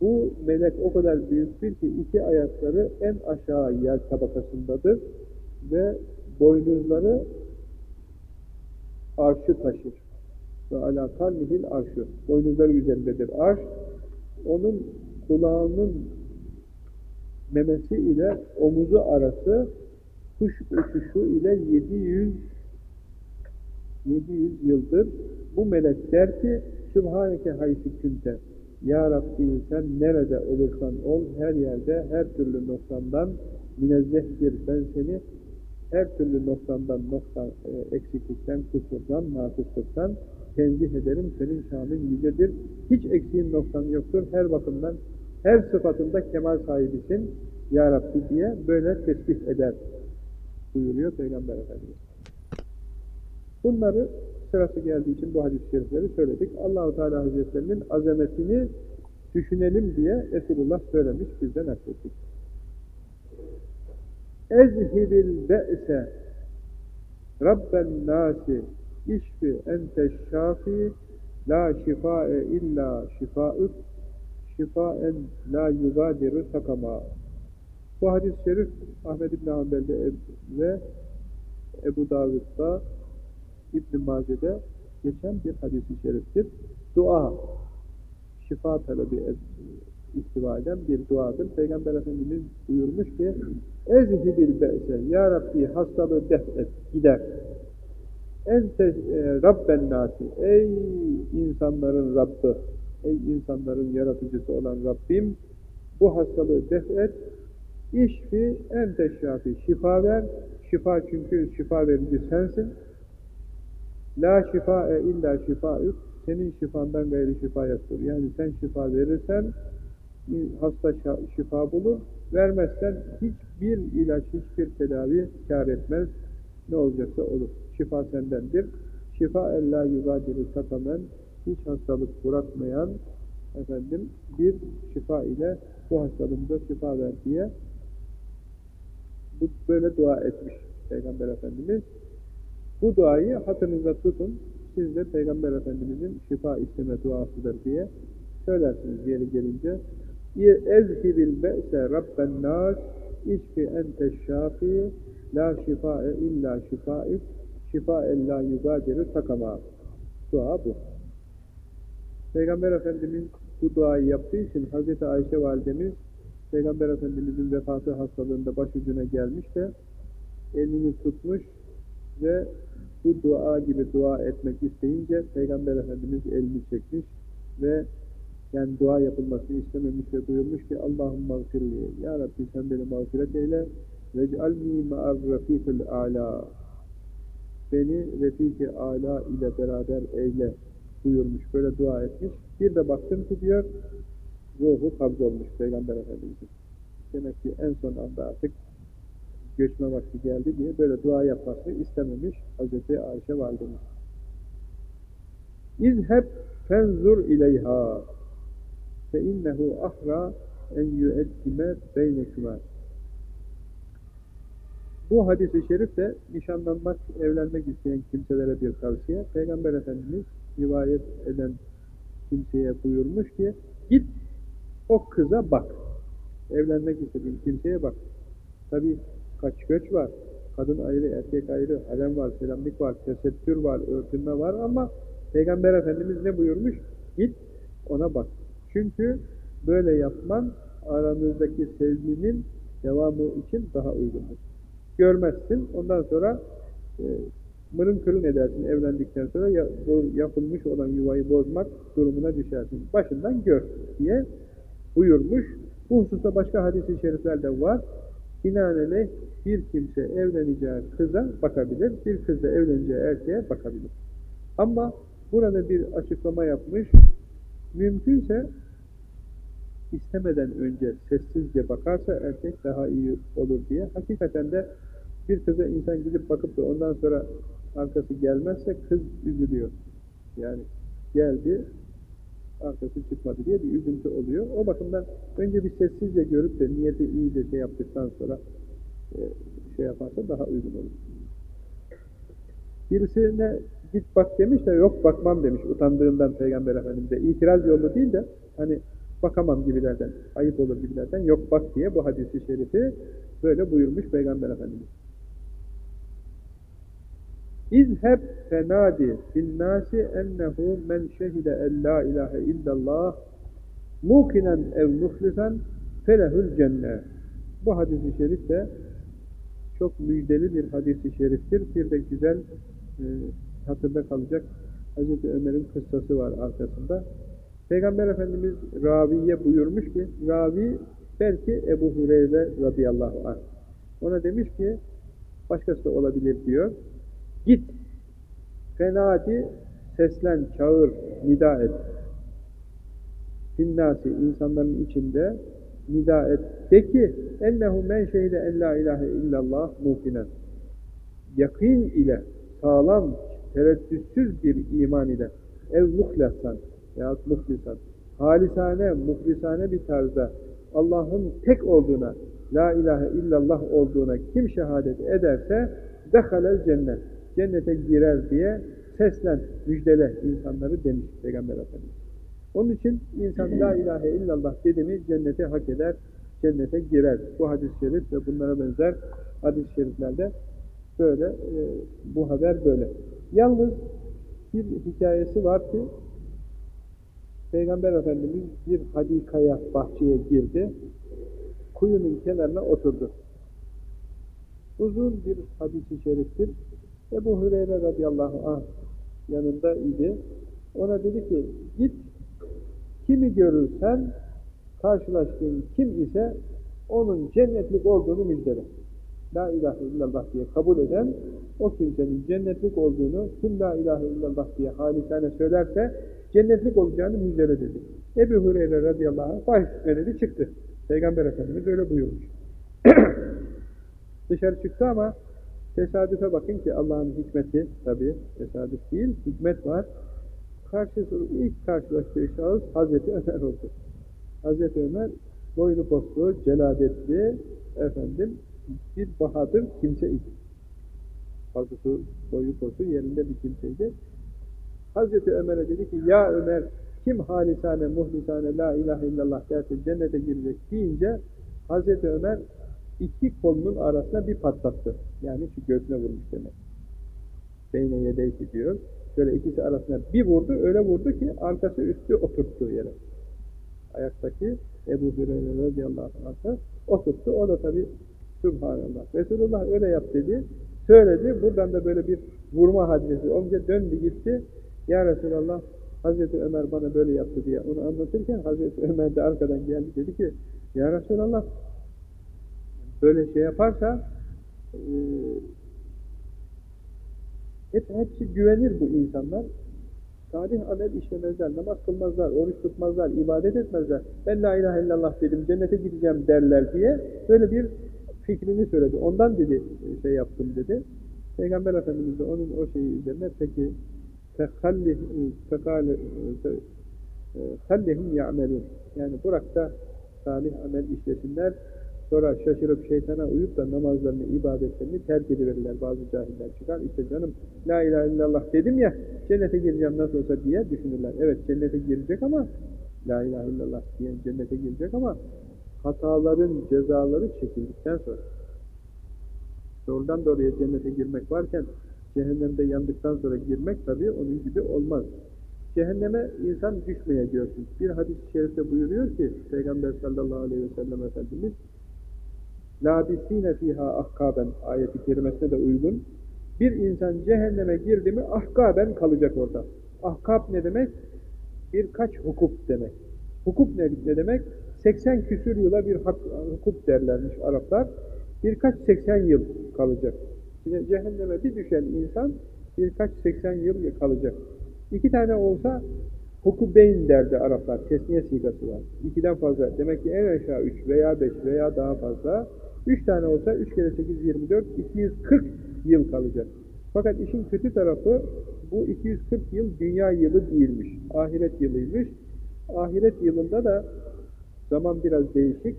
Bu melek o kadar büyüktür ki iki ayakları en aşağı yer tabakasındadır ve boynuzları arşı taşır. Ve ala kalmihil arşı. Boynuzları üzerindedir arş. Onun kulağının memesi ile omuzu arası kuş uçuşu ile 700 700 yıldır bu melek der ki Sübhaneke haysi künte Ya Rabbi sen nerede olursan ol her yerde her türlü noksandan münezzehtir ben seni her türlü noksandan noksan, e, eksiklikten, kusurdan, nakıslıktan tenzih ederim. Senin şanın yücedir. Hiç eksiğin noksan yoktur. Her bakımdan, her sıfatında kemal sahibisin. Ya Rabbi diye böyle tesbih eder buyuruyor Peygamber Efendimiz. Bunları sırası geldiği için bu hadis-i şerifleri söyledik. Allahu Teala Hazretlerinin azametini düşünelim diye Resulullah söylemiş, biz de naklettik. Ezhibil be'se Rabben nasi işfi ente şafi la şifae illa şifaük şifaen la yugadiru sakama bu hadis-i şerif Ahmed İbn Hanbel'de ve Ebu Davud'da İbn-i Mace'de geçen bir hadis-i şeriftir. Dua, şifa talebi ihtiva eden bir duadır. Peygamber Efendimiz buyurmuş ki Ezhibil be'se Ya Rabbi hastalığı def et, gider. Ente e, Rabben nasi Ey insanların Rabbi Ey insanların yaratıcısı olan Rabbim bu hastalığı def et İşfi ente şafi şifa ver şifa çünkü şifa verici sensin La şifae illa şifaük senin şifandan gayri şifa yoktur. Yani sen şifa verirsen hasta şifa bulur. Vermezsen hiçbir ilaç, hiçbir tedavi kar etmez. Ne olacaksa olur. Şifa sendendir. Şifa ella yugadiru sakamen hiç hastalık bırakmayan efendim bir şifa ile bu hastalığımıza şifa ver diye bu böyle dua etmiş Peygamber Efendimiz. Bu duayı hatırınızda tutun. Siz de Peygamber Efendimizin şifa isteme duasıdır diye söylersiniz yeri gelince. Ezhibil be'se rabben nas işfi ente şafi la şifae illa şifaik şifaen la yugadiru sakama. Dua bu. Peygamber Efendimiz bu duayı yaptığı için Hz. Ayşe validemiz Peygamber Efendimizin vefatı hastalığında başucuna gelmiş de elini tutmuş ve bu dua gibi dua etmek isteyince Peygamber Efendimiz elini çekmiş ve yani dua yapılmasını istememiş ve buyurmuş ki Allahümme mağfirli Ya Rabbi sen beni mağfiret eyle vec'alni ma'ar rafikil ala beni refik-i ala ile beraber eyle buyurmuş. Böyle dua etmiş. Bir de baktım ki diyor ruhu kabz olmuş Peygamber Efendimiz'in. Demek ki en son anda artık göçme vakti geldi diye böyle dua yapmasını istememiş Hz. Ayşe validemiz. İzheb fenzur ileyha fe innehu ahra en yüeddime beyneküme bu hadis-i şerif de nişanlanmak, evlenmek isteyen kimselere bir tavsiye. Peygamber Efendimiz rivayet eden kimseye buyurmuş ki git o kıza bak. Evlenmek istediğin kimseye bak. Tabi kaç göç var. Kadın ayrı, erkek ayrı, harem var, selamlık var, tesettür var, örtünme var ama Peygamber Efendimiz ne buyurmuş? Git ona bak. Çünkü böyle yapman aranızdaki sevginin devamı için daha uygundur. Görmezsin, ondan sonra e, mırın kırın edersin evlendikten sonra ya, yapılmış olan yuvayı bozmak durumuna düşersin. Başından gör diye buyurmuş. Bu hususta başka hadis-i şerifler de var. Binaenaleyh bir kimse evleneceği kıza bakabilir, bir kız da evleneceği erkeğe bakabilir. Ama burada bir açıklama yapmış, mümkünse istemeden önce sessizce bakarsa erkek daha iyi olur diye. Hakikaten de bir kıza insan gidip bakıp da ondan sonra arkası gelmezse kız üzülüyor. Yani geldi, arkası çıkmadı diye bir üzüntü oluyor. O bakımdan önce bir sessizce görüp de niyeti iyice şey yaptıktan sonra şey yaparsa daha uygun olur. Birisine git bak demiş de yok bakmam demiş utandığından Peygamber Efendimiz'e. İtiraz yolu değil de hani bakamam gibilerden, ayıp olur gibilerden yok bak diye bu hadisi şerifi böyle buyurmuş Peygamber Efendimiz. İzheb fenadi bin nasi ennehu men şehide en la ilahe illallah mukinen ev muhlisan felehül cennet. Bu hadis-i şerif de çok müjdeli bir hadis-i şeriftir. Bir de güzel e, hatırda kalacak Hz. Ömer'in kıssası var arkasında. Peygamber Efendimiz raviye buyurmuş ki, ravi belki Ebu Hüreyre radıyallahu anh. Ona demiş ki, başkası da olabilir diyor. Git, fenadi, seslen, çağır, nida et. Finnasi, insanların içinde nida et. De ki, ennehu men şehide en la ilahe illallah mukinen. Yakın ile, sağlam, tereddütsüz bir iman ile, ev muhlasan, yahut muhlisan, halisane, muhlisane bir tarzda Allah'ın tek olduğuna, la ilahe illallah olduğuna kim şehadet ederse dehalel cennet, cennete girer diye seslen, müjdele insanları demiş Peygamber Efendimiz. Onun için insan la ilahe illallah dedi mi cennete hak eder, cennete girer. Bu hadis-i şerif ve bunlara benzer hadis-i şeriflerde böyle, e, bu haber böyle. Yalnız bir hikayesi var ki Peygamber Efendimiz bir hadikaya, bahçeye girdi. Kuyunun kenarına oturdu. Uzun bir hadis-i şeriftir. Ebu Hüreyre radıyallahu anh yanında idi. Ona dedi ki, git kimi görürsen, karşılaştığın kim ise onun cennetlik olduğunu müjdele. La ilahe illallah diye kabul eden, o kimsenin cennetlik olduğunu, kim la ilahe illallah diye halisane söylerse, cennetlik olacağını müjdele dedi. Ebu Hureyre radıyallahu anh dedi çıktı. Peygamber Efendimiz öyle buyurmuş. Dışarı çıktı ama tesadüfe bakın ki Allah'ın hikmeti tabi tesadüf değil, hikmet var. Karşısı, ilk karşılaştığı şahıs Hazreti Ömer oldu. Hazreti Ömer boynu poslu, celadetli, efendim, bir bahadır kimse idi. Fazlası boyu posu yerinde bir kimseydi. Hazreti Ömer'e dedi ki, ya Ömer, kim halisane, muhlisane, la ilahe illallah derse cennete girecek deyince, Hazreti Ömer iki kolunun arasına bir patlattı. Yani şu göğsüne vurmuş demek. Beyne yedeyki diyor. Şöyle ikisi arasına bir vurdu, öyle vurdu ki arkası üstü oturttuğu yere. Ayaktaki Ebu Hüreyre radıyallahu anh'a oturttu. O da tabi Subhanallah. Resulullah öyle yap dedi. Söyledi. Buradan da böyle bir vurma hadisi olunca döndü gitti. Ya Resulallah Hazreti Ömer bana böyle yaptı diye onu anlatırken Hazreti Ömer de arkadan geldi dedi ki Ya Resulallah böyle şey yaparsa hep hepsi güvenir bu insanlar. Salih amel işlemezler, namaz kılmazlar, oruç tutmazlar, ibadet etmezler. Ben la ilahe illallah dedim, cennete gideceğim derler diye böyle bir fikrini söyledi. Ondan dedi şey yaptım dedi. Peygamber Efendimiz de onun o şeyi üzerine peki fekallihim ya'melun yani bırak da salih amel işlesinler sonra şaşırıp şeytana uyup da namazlarını, ibadetlerini terk ediverirler. Bazı cahiller çıkar. İşte canım la ilahe illallah dedim ya cennete gireceğim nasıl olsa diye düşünürler. Evet cennete girecek ama la ilahe illallah diye cennete girecek ama hataların cezaları çekildikten sonra doğrudan doğruya cennete girmek varken cehennemde yandıktan sonra girmek tabii onun gibi olmaz. Cehenneme insan düşmeye görsün. Bir hadis-i şerifte buyuruyor ki Peygamber sallallahu aleyhi ve sellem Efendimiz لَابِس۪ينَ fiha ahkaben ayeti kerimesine de uygun. Bir insan cehenneme girdi mi ahkaben kalacak orada. Ahkab ne demek? Birkaç hukuk demek. Hukuk ne, ne demek? 80 küsür yıla bir hak, hukuk derlermiş Araplar. Birkaç 80 yıl kalacak. Yine cehenneme bir düşen insan birkaç 80 yıl kalacak. İki tane olsa hukubeyn derdi Araplar. Tesniye sigası var. İkiden fazla. Demek ki en aşağı üç veya beş veya daha fazla. Üç tane olsa üç kere sekiz yirmi dört, 240 yıl kalacak. Fakat işin kötü tarafı bu 240 yıl dünya yılı değilmiş. Ahiret yılıymış. Ahiret yılında da zaman biraz değişik.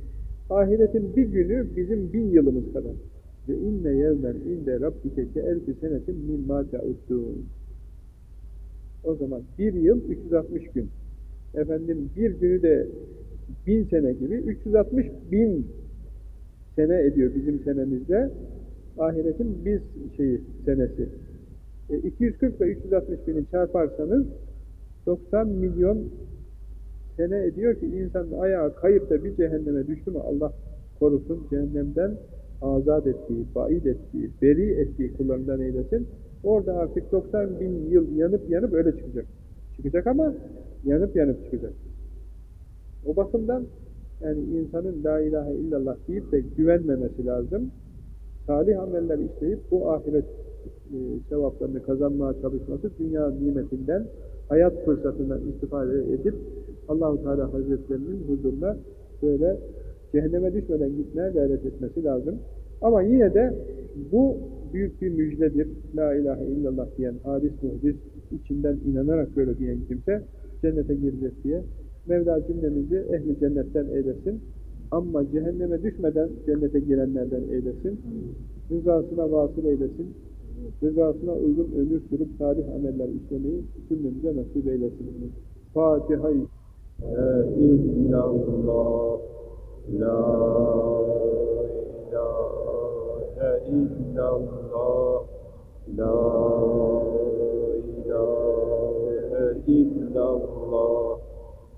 Ahiretin bir günü bizim bin yılımız kadar. Ve inne yevmen inde rabbike ke elfi senetin mimma te'uddûn. O zaman bir yıl 360 gün. Efendim bir günü de bin sene gibi 360 bin sene ediyor bizim senemizde. Ahiretin biz şeyi senesi. E, 240 ile 360 bini çarparsanız 90 milyon sene ediyor ki insan ayağı kayıp da bir cehenneme düştü mü Allah korusun cehennemden azat ettiği, baid ettiği, beri ettiği kullarından eylesin. Orada artık 90 bin yıl yanıp yanıp öyle çıkacak. Çıkacak ama yanıp yanıp çıkacak. O bakımdan yani insanın la ilahe illallah deyip de güvenmemesi lazım. Salih ameller işleyip bu ahiret e, sevaplarını kazanmaya çalışması dünya nimetinden, hayat fırsatından istifade edip Allahu Teala Hazretlerinin huzuruna böyle cehenneme düşmeden gitmeye gayret etmesi lazım. Ama yine de bu büyük bir müjdedir. La ilahe illallah diyen hadis muhdis içinden inanarak böyle diyen kimse cennete girecek diye Mevla cümlemizi ehli cennetten eylesin. Ama cehenneme düşmeden cennete girenlerden eylesin. Rızasına vasıl eylesin. Rızasına uygun ömür sürüp salih ameller işlemeyi cümlemize nasip eylesin. Fatiha-i illallah La ilahe illallah La ilahe illallah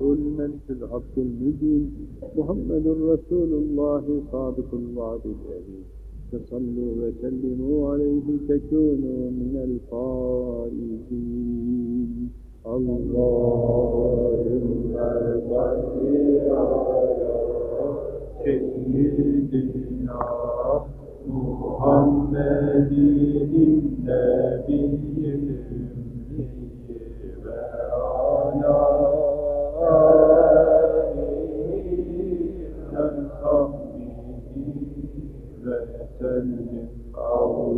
illallahul melikul hakkul mübin Muhammedun Resulullah sadıkul vaadil emin فصلوا وسلموا عليه تكونوا من الفائزين اللهم صل على سيدنا محمد النبي وعلى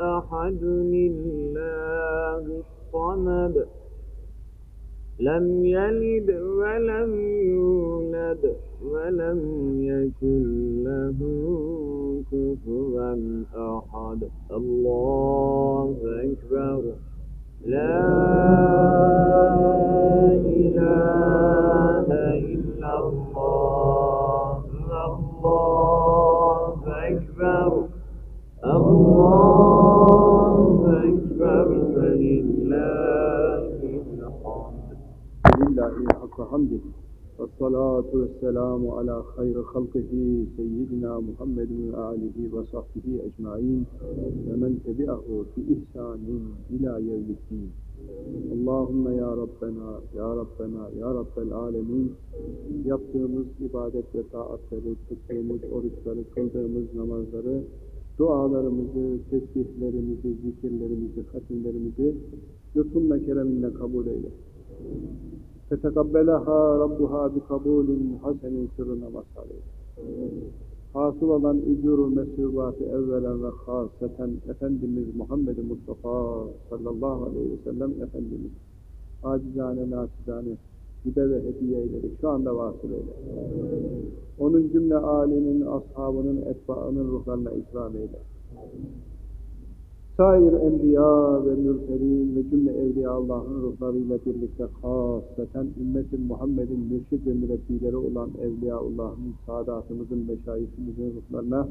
أحد الله الصمد لم يلد ولم يولد ولم يكن له كفوا أحد. الله أكبر. لا فلله الحمد Lillahi hakka hamdi. والصلاة والسلام على خير خلقه سيدنا محمد وآله وصحبه أجمعين ومن تبعه بإحسان إلى يوم الدين اللهم ya Rabbena, ya Rabbena, ya Rabbel Alemin yaptığımız ibadet ve taatları, tuttuğumuz oruçları, kıldığımız namazları, dualarımızı, tesbihlerimizi, zikirlerimizi, hatimlerimizi lütfunla kereminle kabul eyle. Bi kabulin hasenin sırrına mazhar eyle. Hasıl olan ücuru mesubatı evvelen ve haseten Efendimiz Muhammed Mustafa sallallahu aleyhi ve sellem Efendimiz acizane, naçizane hibe ve hediye eyledik. Şu anda vasıl eyle. Onun cümle âlinin, ashabının, etbaının ruhlarına ikram eyle. Sair enbiya ve mürselin ve cümle evliya Allah'ın ruhlarıyla birlikte hasreten ümmet-i Muhammed'in mürşid ve mürebbileri olan Evliyaullah'ın, saadatımızın, meşayihimizin ruhlarına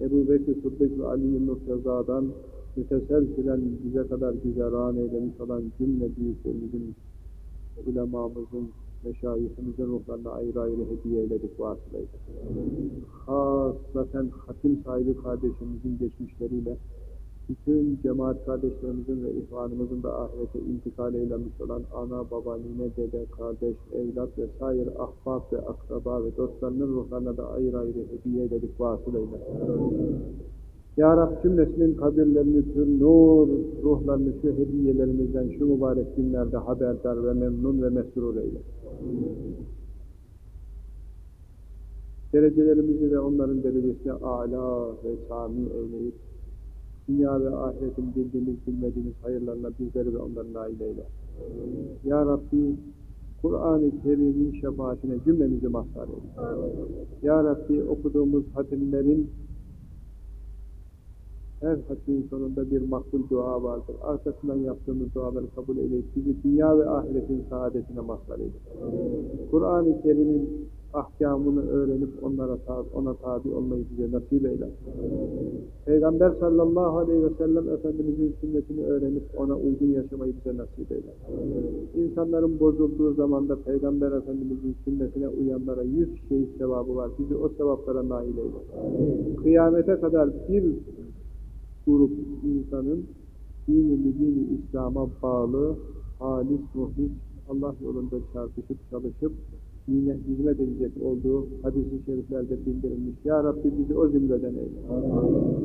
Ebu Bekir Sıddık ve Ali Murteza'dan müteselsilen bize kadar güzeran eylemiş olan cümle büyüklerimizin, ulemamızın, meşayihimizin ruhlarına ayrı ayrı hediye eyledik vasılaydı. Hasaten hatim sahibi kardeşimizin geçmişleriyle bütün cemaat kardeşlerimizin ve ihvanımızın da ahirete intikal eylemiş olan ana, baba, nine, dede, kardeş, evlat ve sair ahbap ve akraba ve dostlarının ruhlarına da ayrı ayrı hediye ededik vasılayla. Ya Rab cümlesinin kabirlerini tür nur ruhlarını şu hediyelerimizden şu mübarek günlerde haberdar ve memnun ve mesrur eyle. Derecelerimizi ve onların derecesine âlâ ve sami eyleyip dünya ve ahiretin bildiğimiz bilmediğimiz hayırlarına bizleri ve onları nail eyle. Ya Rabbi Kur'an-ı Kerim'in şefaatine cümlemizi mazhar eyle. Ya Rabbi okuduğumuz hatimlerin her hatimin sonunda bir makbul dua vardır. Arkasından yaptığımız duaları kabul eyleyip bizi dünya ve ahiretin saadetine mazhar eyle. Kur'an-ı Kerim'in ahkamını öğrenip onlara tabi, ona tabi olmayı bize nasip eyle. Peygamber sallallahu aleyhi ve sellem Efendimizin sünnetini öğrenip ona uygun yaşamayı bize nasip eyle. İnsanların bozulduğu zamanda Peygamber Efendimizin sünnetine uyanlara yüz şehit sevabı var. Bizi o sevaplara nail eyle. Kıyamete kadar bir grup insanın dini mübini İslam'a bağlı, halis, muhlis, Allah yolunda çarpışıp çalışıp dine hizmet edecek olduğu hadis-i şeriflerde bildirilmiş. Ya Rabbi bizi o zümreden eyle.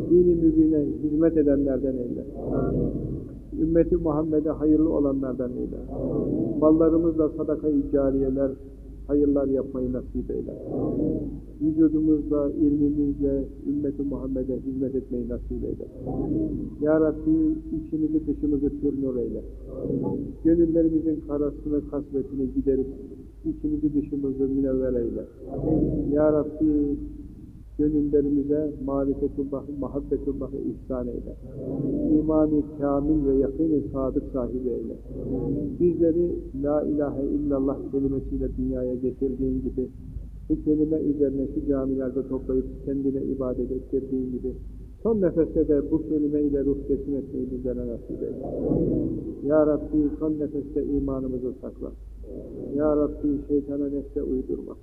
Dini mübine hizmet edenlerden eyle. Ümmeti Muhammed'e hayırlı olanlardan eyle. Mallarımızla sadaka-i cariyeler, hayırlar yapmayı nasip eyle. Vücudumuzla, ilmimizle ümmeti Muhammed'e hizmet etmeyi nasip eyle. Ya Rabbi içimizi dışımızı pür nur eyle. Gönüllerimizin karasını, kasvetini giderip içimizi dışımızı münevver eyle. Ya Rabbi gönüllerimize marifetullahı, muhabbetullahı ihsan eyle. İmanı kamil ve yakın sadık sahibi eyle. Bizleri la ilahe illallah kelimesiyle dünyaya getirdiğin gibi bu kelime üzerine şu camilerde toplayıp kendine ibadet ettirdiğin gibi son nefeste de bu kelime ile ruh teslim etmeyi bizlere nasip eyle. Ya Rabbi son nefeste imanımızı sakla. Ya Rabbi şeytana nefse uydurma.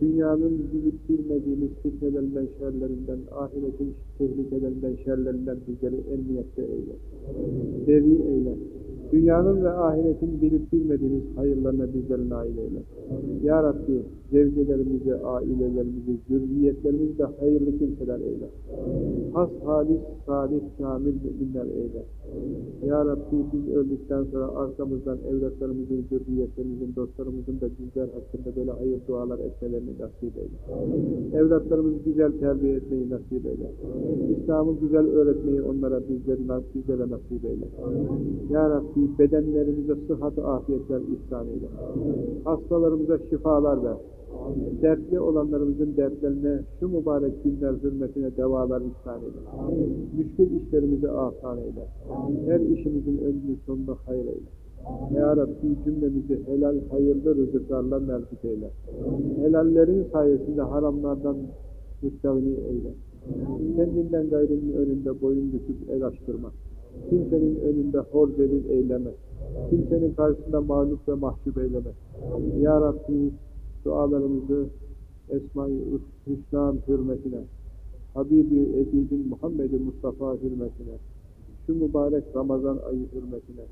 Dünyanın bilip bilmediğimiz fitnelerinden, şerlerinden, ahiretin tehlikelerinden, şerlerinden bizleri emniyette eyle. Beri eyle. Dünyanın ve ahiretin bilip bilmediğimiz hayırlarına bizleri nail eyle. Ya Rabbi zevcelerimizi, ailelerimizi, zürriyetlerimizi de hayırlı kimseler eyle. Has, halis, salih, kamil müminler eyle. Ya Rabbi biz öldükten sonra arkamızdan evlatlarımızın, zürriyetlerimizin, dostlarımızın da bizler hakkında böyle hayır dualar etmelerini nasip eyle. Evlatlarımızı güzel terbiye etmeyi nasip eyle. İslam'ı güzel öğretmeyi onlara bizlere, bizlere nasip eyle. Ya Rabbi bedenlerimize sıhhat afiyetler ihsan eyle. Hastalarımıza şifalar ver. Dertli olanlarımızın dertlerine şu mübarek günler hürmetine devalar ihsan eyle. Müşkül işlerimizi asan eyle. Her işimizin önünü sonunu hayır eyle. Ya Rabbi cümlemizi helal hayırlı rızıklarla merzik eyle. Helallerin sayesinde haramlardan müstevni eyle. Kendinden gayrının önünde boyun büküp el açtırma. Kimsenin önünde hor zelil eyleme. Kimsenin karşısında mağlup ve mahcup eyleme. Ya Rabbi dualarımızı Esma-i Hüsna hürmetine, Habibi Edibin Muhammed Mustafa hürmetine, şu mübarek Ramazan ayı hürmetine,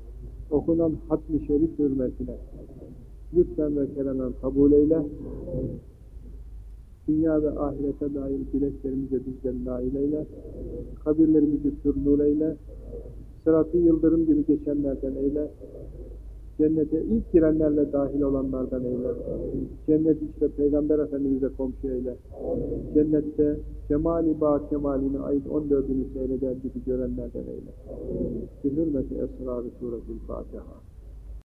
okunan hatmi şerif hürmetine, lütfen ve keremen kabul eyle, dünya ve ahirete dair dileklerimize bizleri nail eyle, kabirlerimizi pür nur eyle, sıratı yıldırım gibi geçenlerden eyle, cennete ilk girenlerle dahil olanlardan eyle, cennet işte Peygamber Efendimiz'e komşu eyle, cennette cemali ba kemaline ait 14'ünü seyreder gibi görenlerden eyle. Bir hürmeti esrarı suretul Fatiha.